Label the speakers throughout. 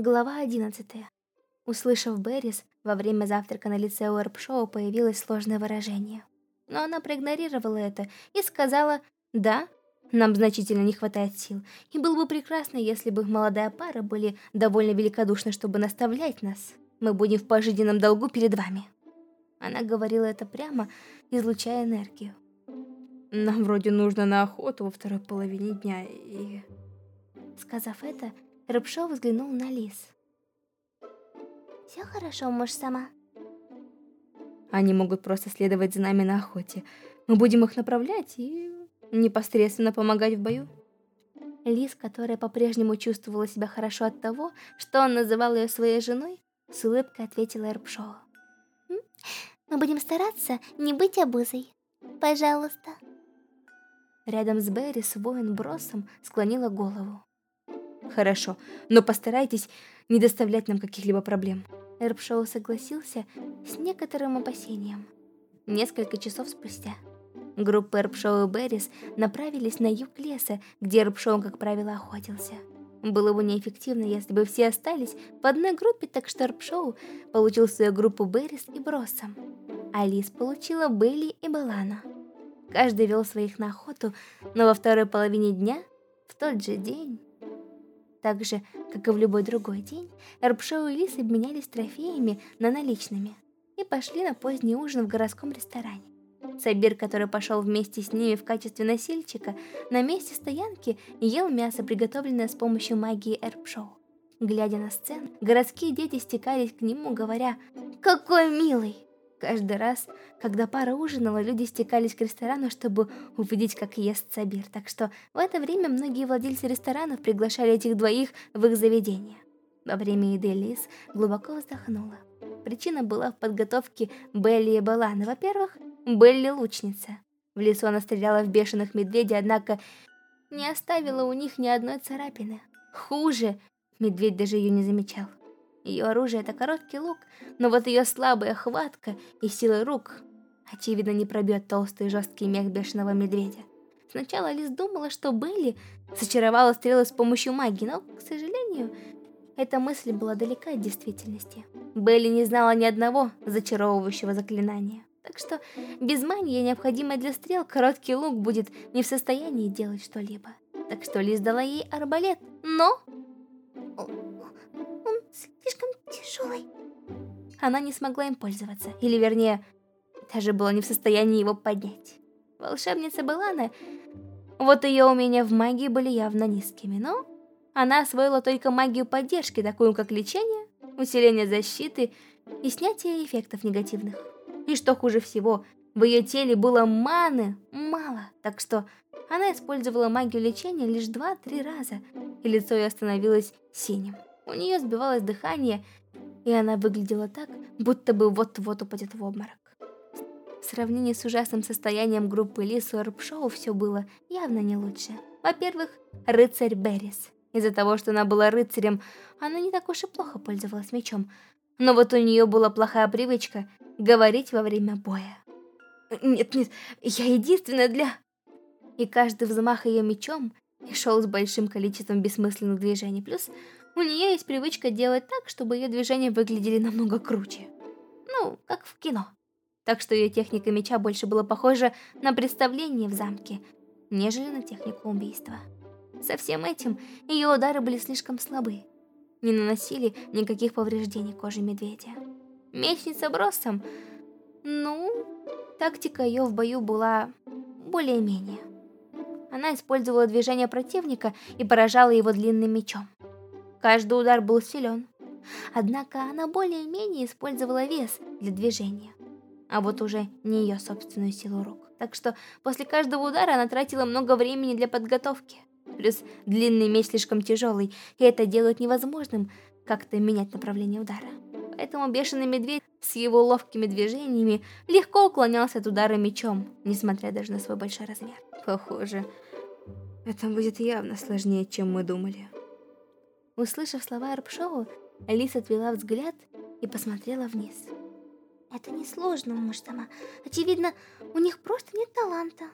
Speaker 1: Глава 11. Услышав Беррис, во время завтрака на лице у Эрпшоу появилось сложное выражение. Но она проигнорировала это и сказала «Да, нам значительно не хватает сил, и было бы прекрасно, если бы молодая пара были довольно великодушны, чтобы наставлять нас. Мы будем в пожизненном долгу перед вами». Она говорила это прямо, излучая энергию.
Speaker 2: «Нам вроде нужно на охоту во второй половине дня, и...»
Speaker 1: Сказав это, Рыбшо взглянул на Лис.
Speaker 3: «Все хорошо, муж сама».
Speaker 2: Они могут просто следовать за нами на охоте. Мы будем их направлять и непосредственно помогать в бою.
Speaker 1: Лис, которая по-прежнему чувствовала себя хорошо от того, что он называл ее своей женой, с улыбкой ответила Эрпшоу.
Speaker 3: «Мы будем стараться не быть обузой. Пожалуйста».
Speaker 1: Рядом с Берри с воин Бросом склонила голову.
Speaker 2: Хорошо, но постарайтесь не доставлять нам каких-либо проблем.
Speaker 1: Эрпшоу согласился с некоторым опасением. Несколько часов спустя группа Эрпшоу и Беррис направились на юг леса, где Эрпшоу, как правило, охотился. Было бы неэффективно, если бы все остались в одной группе, так что Эрпшоу получил свою группу Беррис и Броссом. Алис получила Белли и Балана. Каждый вел своих на охоту, но во второй половине дня, в тот же день... Так же, как и в любой другой день, Эрпшоу и Лис обменялись трофеями на наличными и пошли на поздний ужин в городском ресторане. Сабир, который пошел вместе с ними в качестве носильщика, на месте стоянки ел мясо, приготовленное с помощью магии Эрпшоу. Глядя на сцену, городские дети стекались к нему, говоря «Какой милый!». Каждый раз, когда пара ужинала, люди стекались к ресторану, чтобы увидеть, как ест Сабир. Так что в это время многие владельцы ресторанов приглашали этих двоих в их заведение. Во время еды Лис глубоко вздохнула. Причина была в подготовке Белли и Балана. Во-первых, Белли лучница. В лесу она стреляла в бешеных медведей, однако не оставила у них ни одной царапины. Хуже, медведь даже ее не замечал. Ее оружие — это короткий лук, но вот ее слабая хватка и сила рук, очевидно, не пробьет толстый жесткий мех бешеного медведя. Сначала Лиз думала, что Белли зачаровала стрелы с помощью магии, но, к сожалению, эта мысль была далека от действительности. Белли не знала ни одного зачаровывающего заклинания. Так что без магии, необходимой для стрел, короткий лук будет не в состоянии делать что-либо. Так что Лиз дала ей арбалет, но Она не смогла им пользоваться, или вернее, даже была не в состоянии его поднять. Волшебница Белана, вот ее умения в магии были явно низкими, но она освоила только магию поддержки, такую как лечение, усиление защиты и снятие эффектов негативных. И что хуже всего, в ее теле было маны мало, так что она использовала магию лечения лишь 2-3 раза, и лицо ее становилось синим. У нее сбивалось дыхание, и она выглядела так, будто бы вот-вот упадет в обморок. В сравнении с ужасным состоянием группы Лис у Эрпшоу все было явно не лучше. Во-первых, рыцарь Беррис. Из-за того, что она была рыцарем, она не так уж и плохо пользовалась мечом. Но вот у нее была плохая привычка говорить во время боя. «Нет, нет, я единственная для...» И каждый взмах ее мечом шел с большим количеством бессмысленных движений. Плюс у нее есть привычка делать так, чтобы ее движения выглядели намного круче. Ну, как в кино. Так что ее техника меча больше была похожа на представление в замке, нежели на технику убийства. Со всем этим ее удары были слишком слабы. Не наносили никаких повреждений коже медведя. Мечница бросом, ну, тактика ее в бою была более-менее. Она использовала движение противника и поражала его длинным мечом. Каждый удар был силен. Однако она более-менее использовала вес для движения. А вот уже не ее собственную силу рук. Так что после каждого удара она тратила много времени для подготовки. Плюс длинный меч слишком тяжелый, и это делает невозможным как-то менять направление удара. Поэтому бешеный медведь с его ловкими движениями легко уклонялся от удара мечом, несмотря даже на свой большой размер.
Speaker 2: Похоже, это будет явно сложнее, чем мы думали.
Speaker 1: Услышав слова Арпшоу, Алис отвела взгляд и посмотрела вниз.
Speaker 3: Это несложно, муж сама. Очевидно, у них просто нет таланта.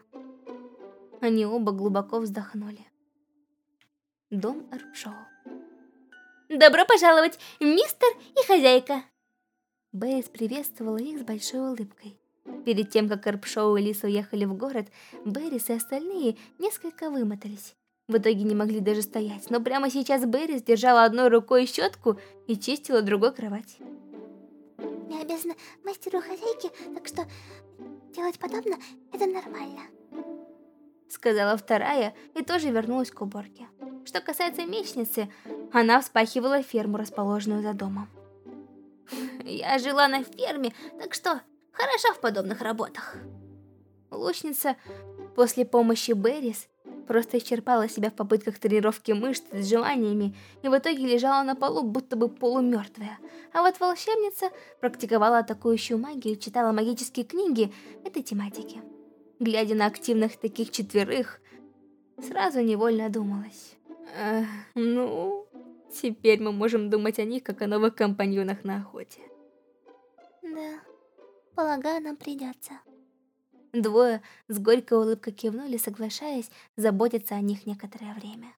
Speaker 1: Они оба глубоко вздохнули. Дом Арпшоу. Добро пожаловать, мистер и хозяйка. Бэйс приветствовала их с большой улыбкой. Перед тем, как Эрпшоу и Лиса уехали в город, Беррис и остальные несколько вымотались. В итоге не могли даже стоять, но прямо сейчас Беррис держала одной рукой щетку и чистила другой кровать.
Speaker 3: Я обязана мастеру хозяйки, так что делать подобное – это нормально.
Speaker 1: Сказала вторая и тоже вернулась к уборке. Что касается мечницы, она вспахивала ферму, расположенную за домом. Я жила на ферме, так что хороша в подобных работах. Лучница после помощи Беррис просто исчерпала себя в попытках тренировки мышц с желаниями и в итоге лежала на полу, будто бы полумертвая. А вот волшебница практиковала атакующую магию и читала магические книги этой тематики. Глядя на активных таких четверых, сразу невольно думалась. Эх, ну, теперь мы можем думать о них, как о новых компаньонах на охоте.
Speaker 3: Да, полагаю, нам придется.
Speaker 1: Двое с горькой улыбкой кивнули, соглашаясь заботиться о них некоторое время.